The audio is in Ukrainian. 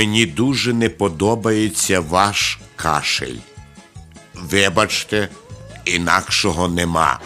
Мені дуже не подобається ваш кашель. Вибачте, інакшого нема.